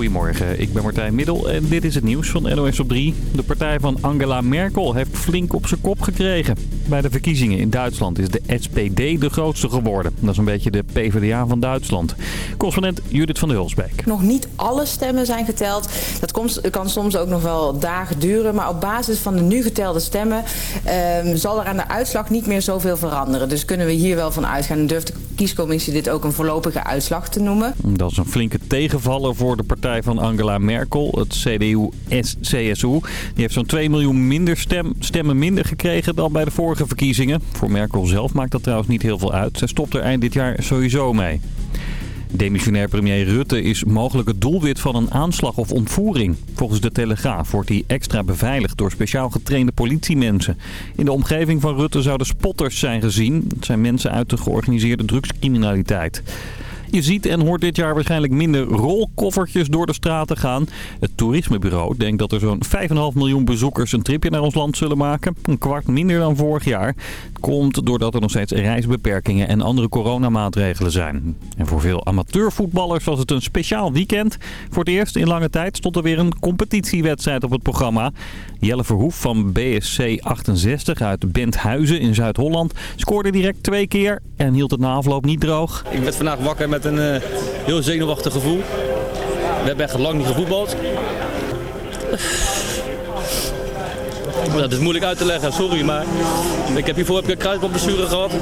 Goedemorgen, ik ben Martijn Middel en dit is het nieuws van NOS op 3. De partij van Angela Merkel heeft flink op zijn kop gekregen. Bij de verkiezingen in Duitsland is de SPD de grootste geworden. Dat is een beetje de PvdA van Duitsland. Correspondent Judith van der Hulsbeek. Nog niet alle stemmen zijn geteld. Dat kan soms ook nog wel dagen duren. Maar op basis van de nu getelde stemmen ehm, zal er aan de uitslag niet meer zoveel veranderen. Dus kunnen we hier wel van uitgaan. En durft de kiescommissie dit ook een voorlopige uitslag te noemen. Dat is een flinke tegenvaller voor de partij van Angela Merkel, het CDU-CSU. Die heeft zo'n 2 miljoen minder stem, stemmen minder gekregen dan bij de vorige verkiezingen. Voor Merkel zelf maakt dat trouwens niet heel veel uit. Zij stopt er eind dit jaar sowieso mee. Demissionair premier Rutte is mogelijk het doelwit van een aanslag of ontvoering. Volgens de Telegraaf wordt hij extra beveiligd door speciaal getrainde politiemensen. In de omgeving van Rutte zouden spotters zijn gezien. Het zijn mensen uit de georganiseerde drugscriminaliteit. Je ziet en hoort dit jaar waarschijnlijk minder rolkoffertjes door de straten gaan. Het toerismebureau denkt dat er zo'n 5,5 miljoen bezoekers een tripje naar ons land zullen maken. Een kwart minder dan vorig jaar. Komt doordat er nog steeds reisbeperkingen en andere coronamaatregelen zijn. En voor veel amateurvoetballers was het een speciaal weekend. Voor het eerst in lange tijd stond er weer een competitiewedstrijd op het programma. Jelle Verhoef van BSC 68 uit Benthuizen in Zuid-Holland scoorde direct twee keer en hield het na afloop niet droog. Ik werd vandaag wakker met een uh, heel zenuwachtig gevoel. We hebben echt lang niet gevoetbald. Dat is moeilijk uit te leggen, sorry, maar ik heb hiervoor heb ik een kruisbandblessure gehad.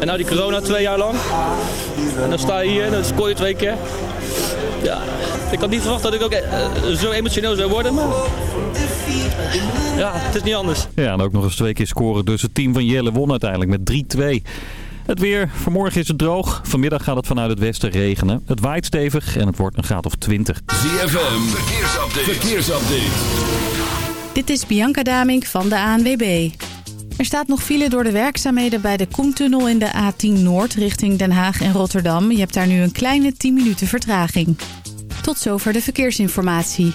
En nou die corona twee jaar lang. En dan sta je hier en dan scoor je twee keer. Ja, ik had niet verwacht dat ik ook uh, zo emotioneel zou worden, maar... Ja, het is niet anders. Ja, en ook nog eens twee keer scoren. Dus het team van Jelle won uiteindelijk met 3-2. Het weer. Vanmorgen is het droog. Vanmiddag gaat het vanuit het westen regenen. Het waait stevig en het wordt een graad of 20. ZFM. Verkeersupdate. Verkeersupdate. Dit is Bianca Damink van de ANWB. Er staat nog file door de werkzaamheden bij de Koentunnel in de A10 Noord richting Den Haag en Rotterdam. Je hebt daar nu een kleine 10 minuten vertraging. Tot zover de verkeersinformatie.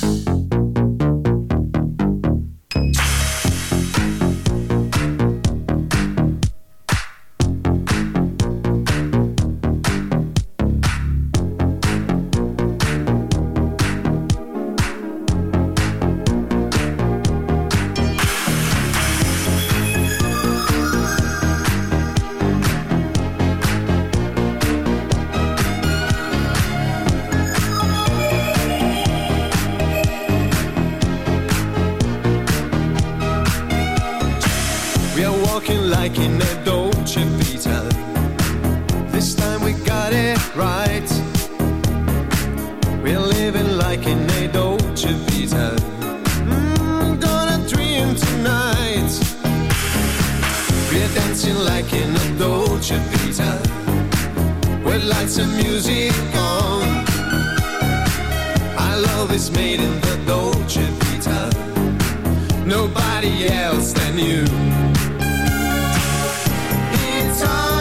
Nobody else than you. It's our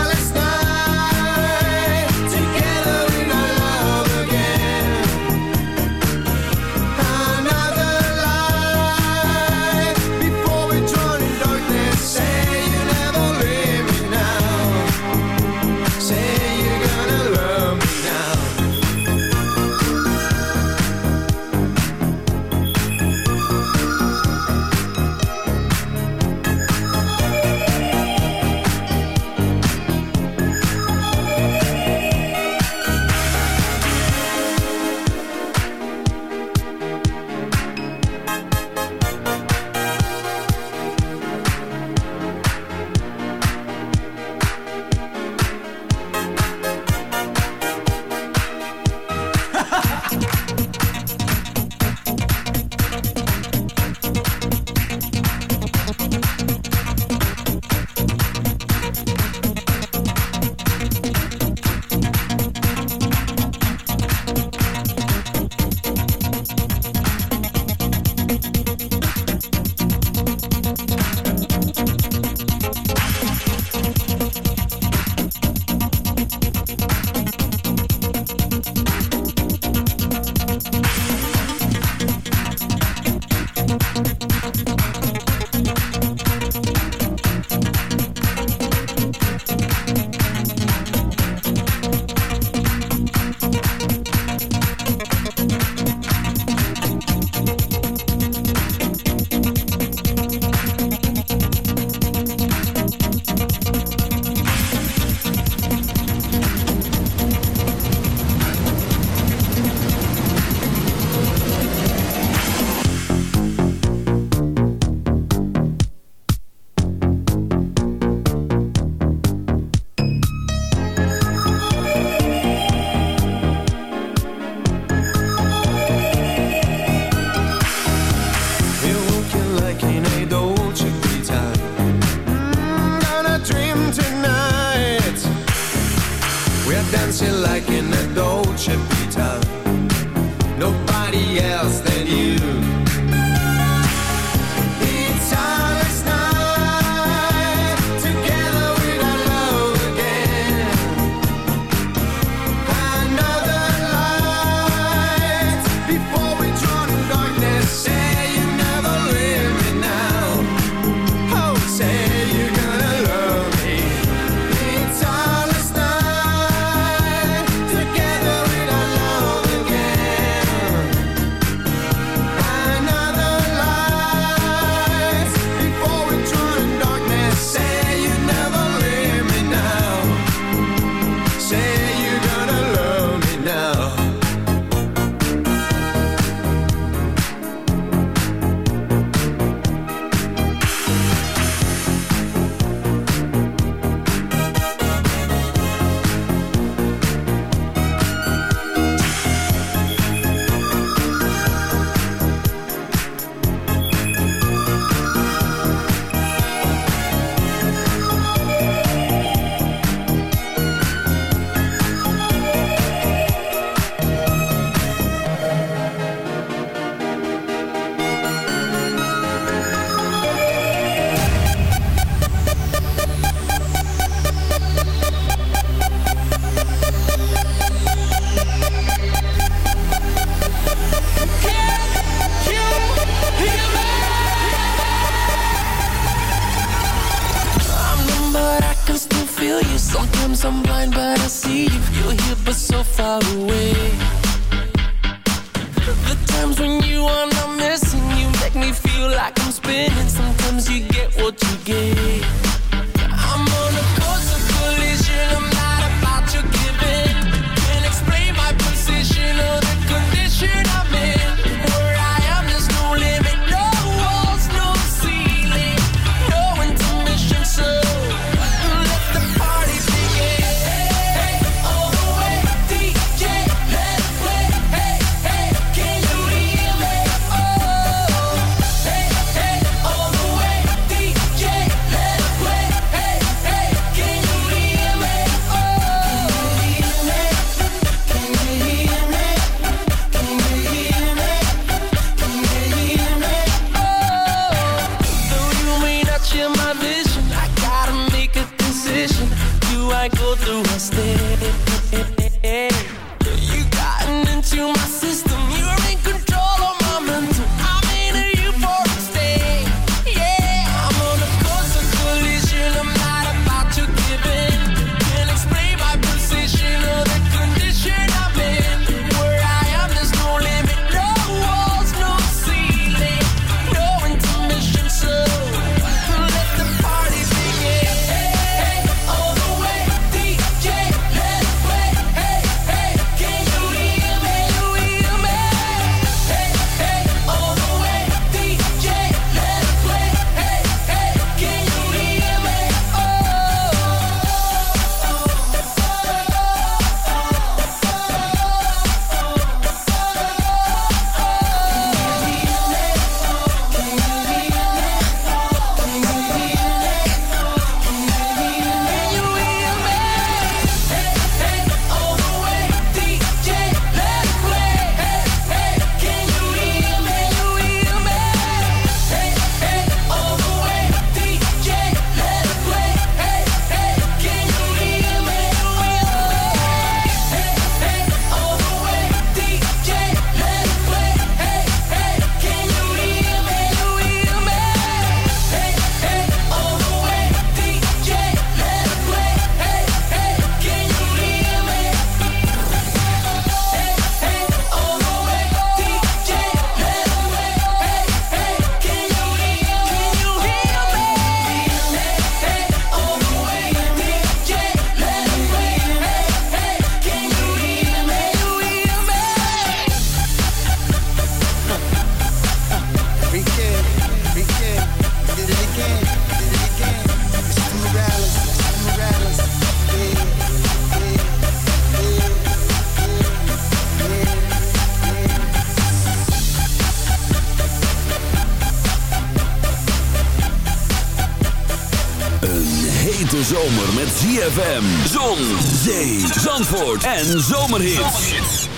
en zomerhits.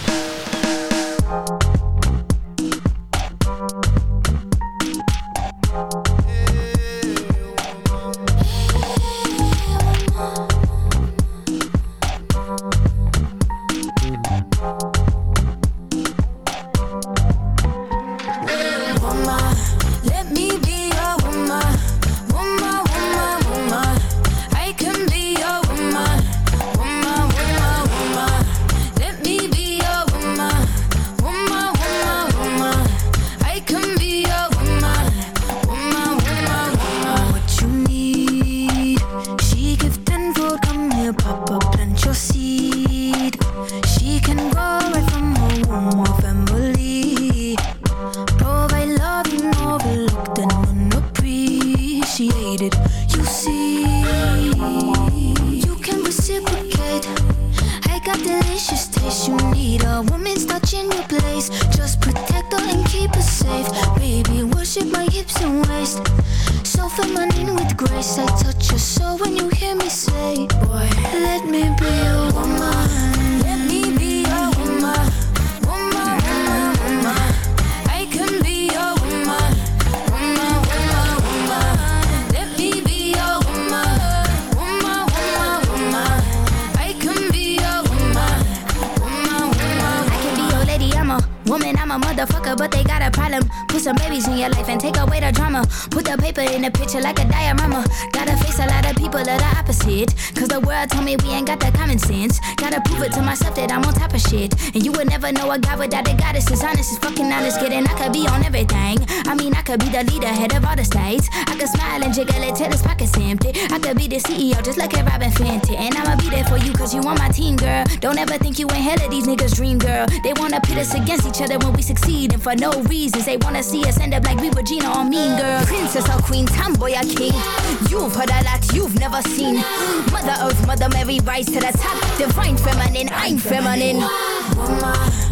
Don't ever think you ain't hell of these niggas' dream, girl. They wanna pit us against each other when we succeed, and for no reasons. They wanna see us end up like we Regina or Mean Girl. Princess or queen, tomboy or king. You've heard a lot you've never seen. Mother Earth, Mother Mary, rise to the top. Divine feminine, I'm feminine. Mama.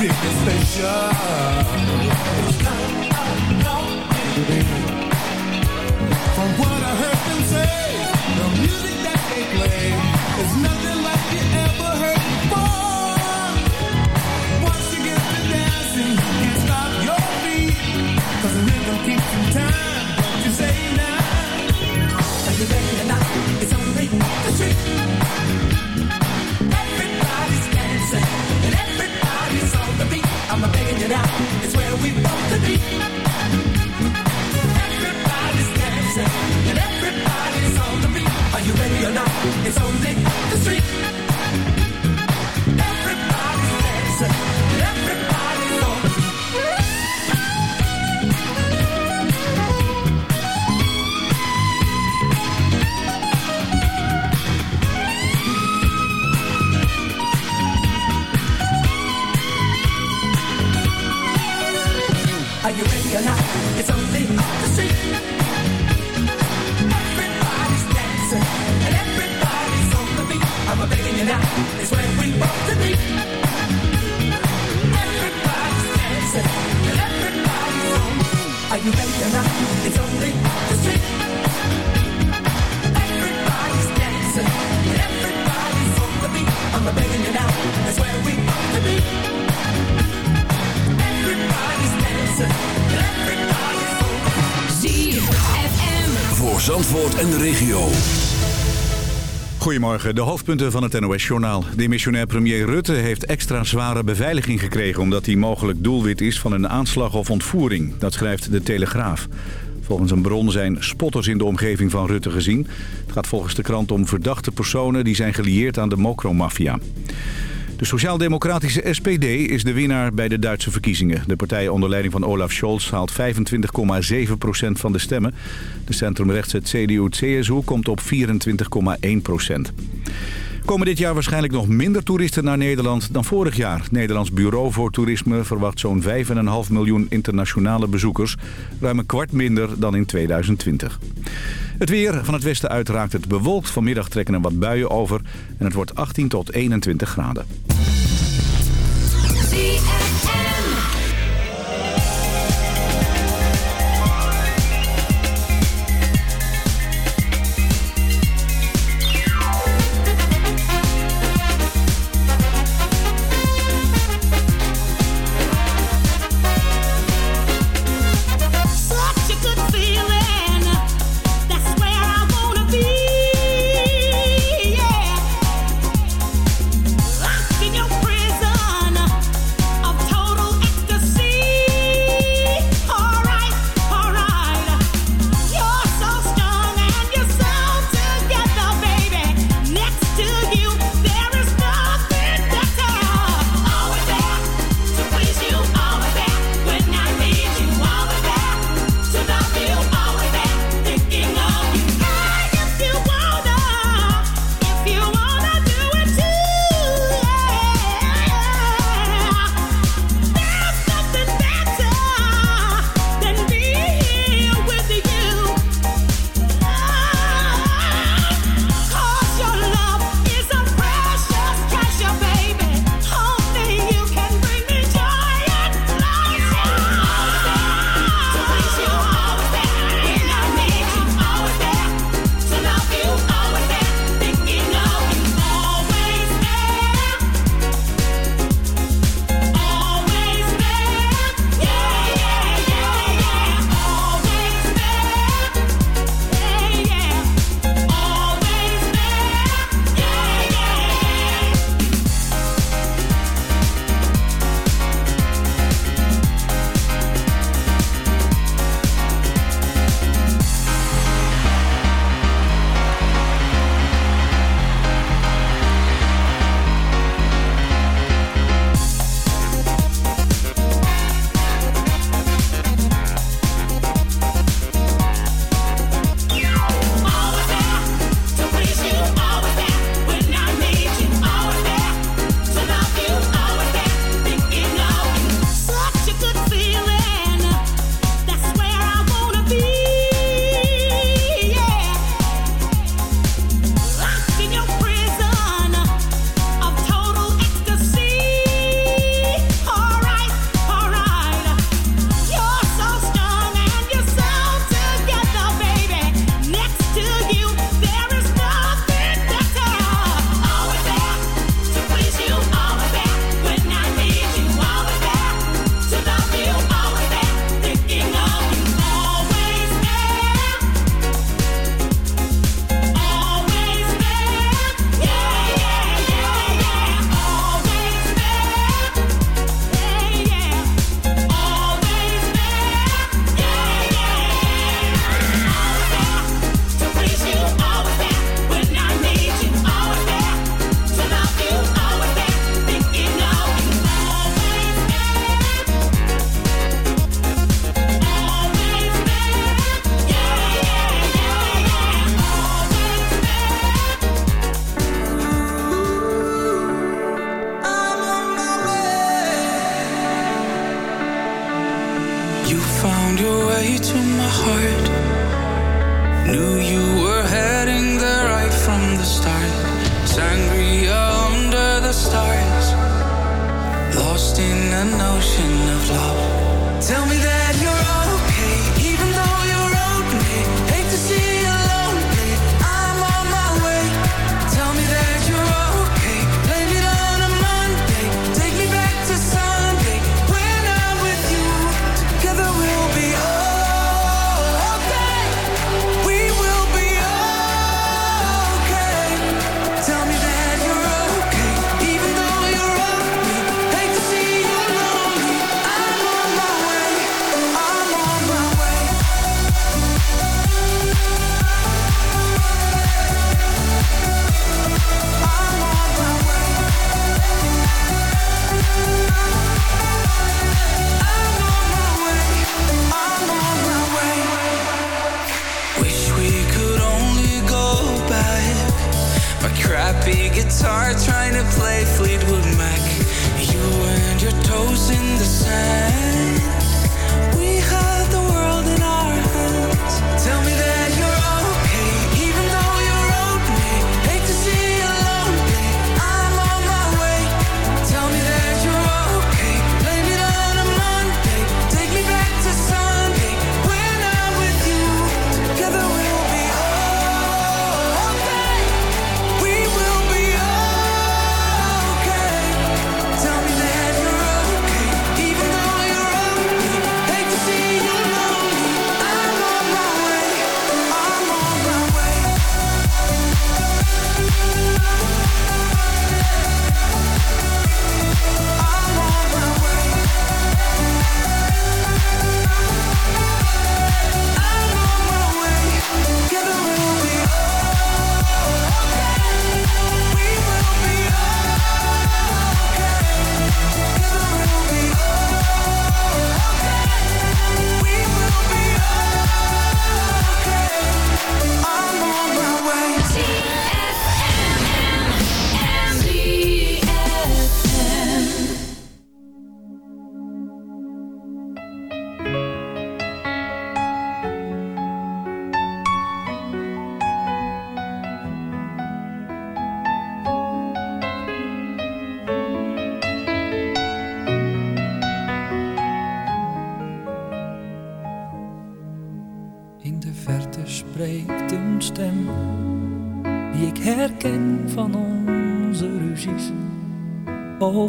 biggest station Goedemorgen, de hoofdpunten van het NOS-journaal. Demissionair premier Rutte heeft extra zware beveiliging gekregen... omdat hij mogelijk doelwit is van een aanslag of ontvoering. Dat schrijft De Telegraaf. Volgens een bron zijn spotters in de omgeving van Rutte gezien. Het gaat volgens de krant om verdachte personen... die zijn gelieerd aan de mokromafia. De sociaal-democratische SPD is de winnaar bij de Duitse verkiezingen. De partij onder leiding van Olaf Scholz haalt 25,7% van de stemmen. De centrumrechtse CDU-CSU komt op 24,1%. Komen dit jaar waarschijnlijk nog minder toeristen naar Nederland dan vorig jaar. Het Nederlands Bureau voor Toerisme verwacht zo'n 5,5 miljoen internationale bezoekers. Ruim een kwart minder dan in 2020. Het weer van het westen uit raakt het bewolkt. Vanmiddag trekken er wat buien over en het wordt 18 tot 21 graden.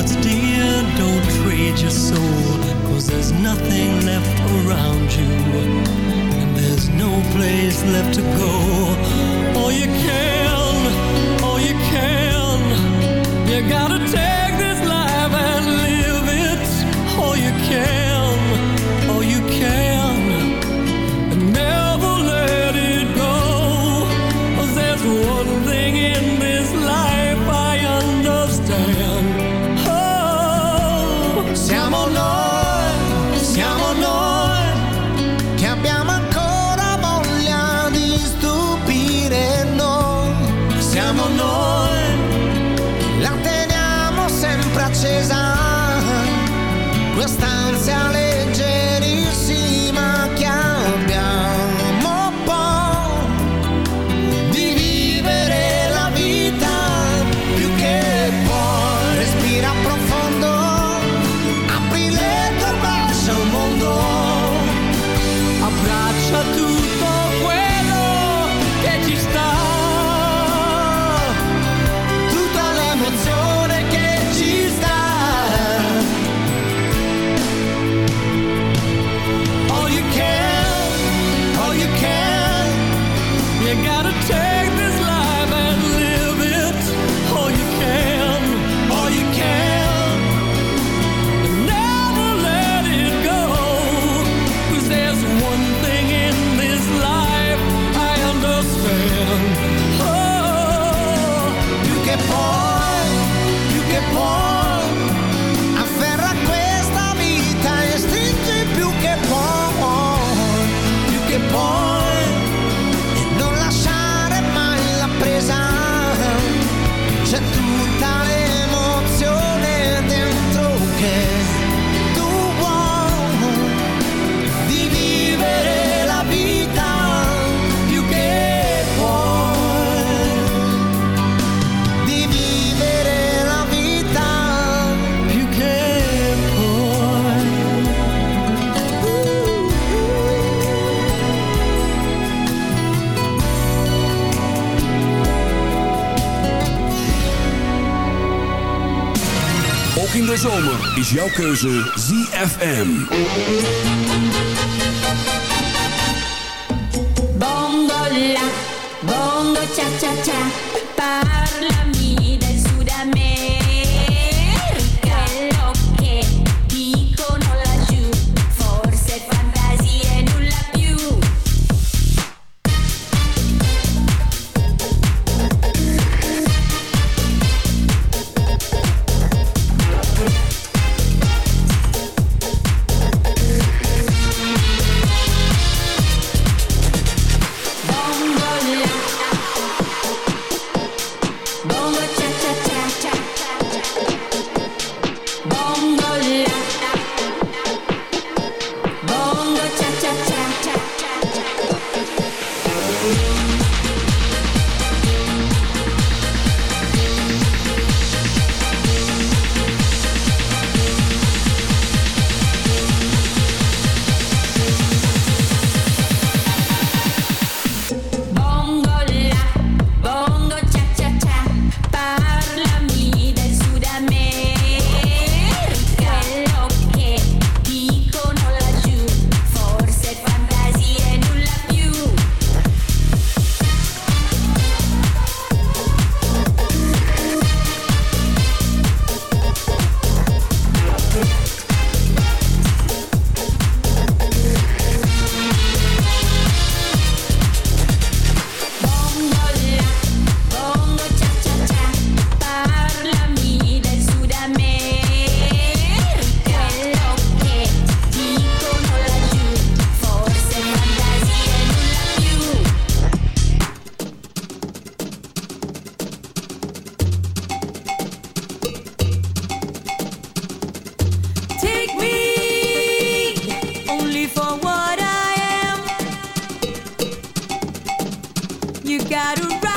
what's dear, don't trade your soul. Cause there's nothing left around you. And there's no place left to go. All you can, all you can. You gotta take this life and live it. All you can, jouw keuze ZFM. got a ride.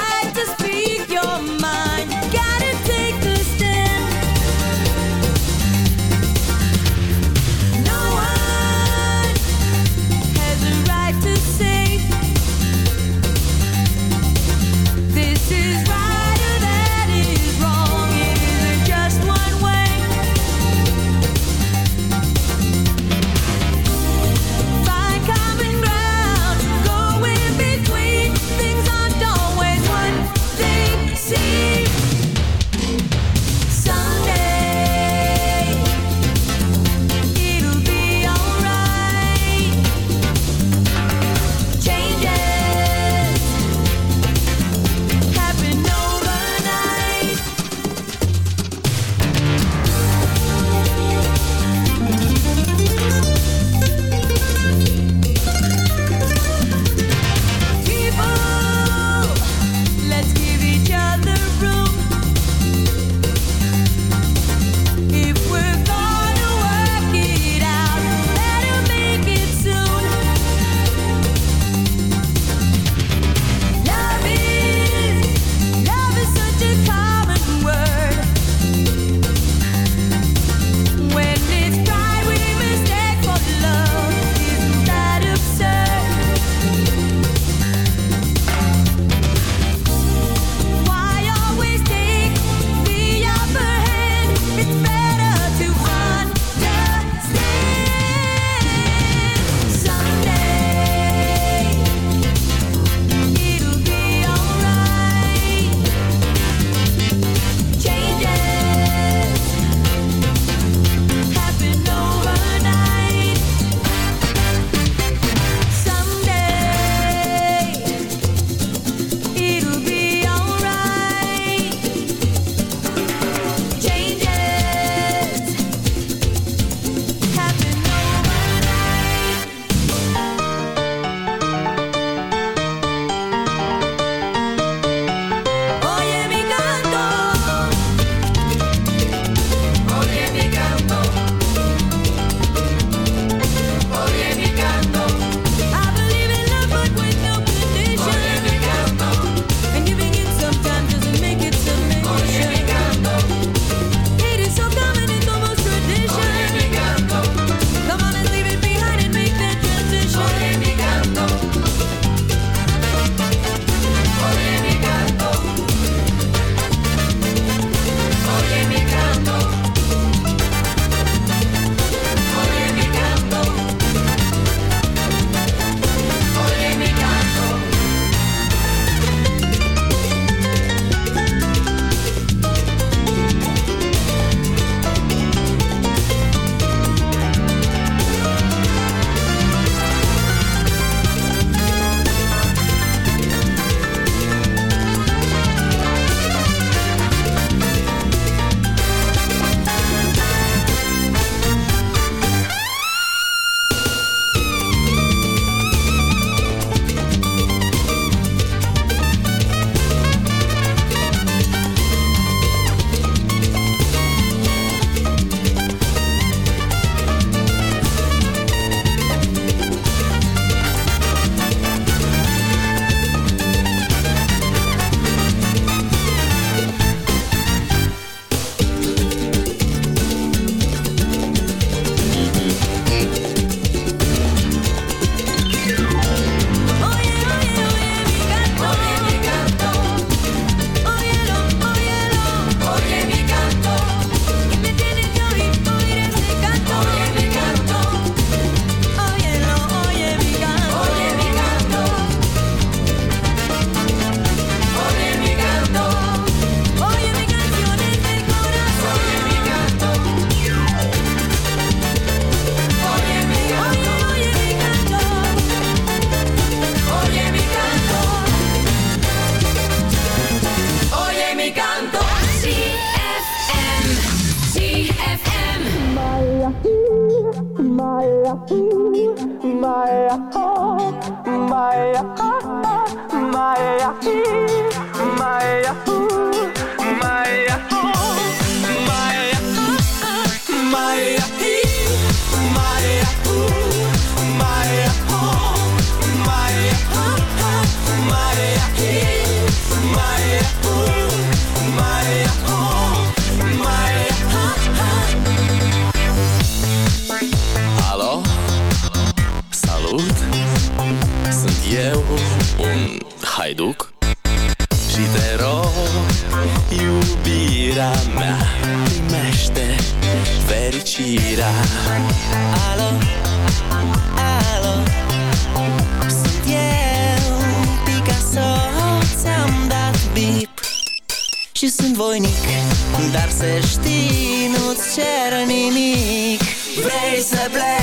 Cer nimic. Vrei să pleci,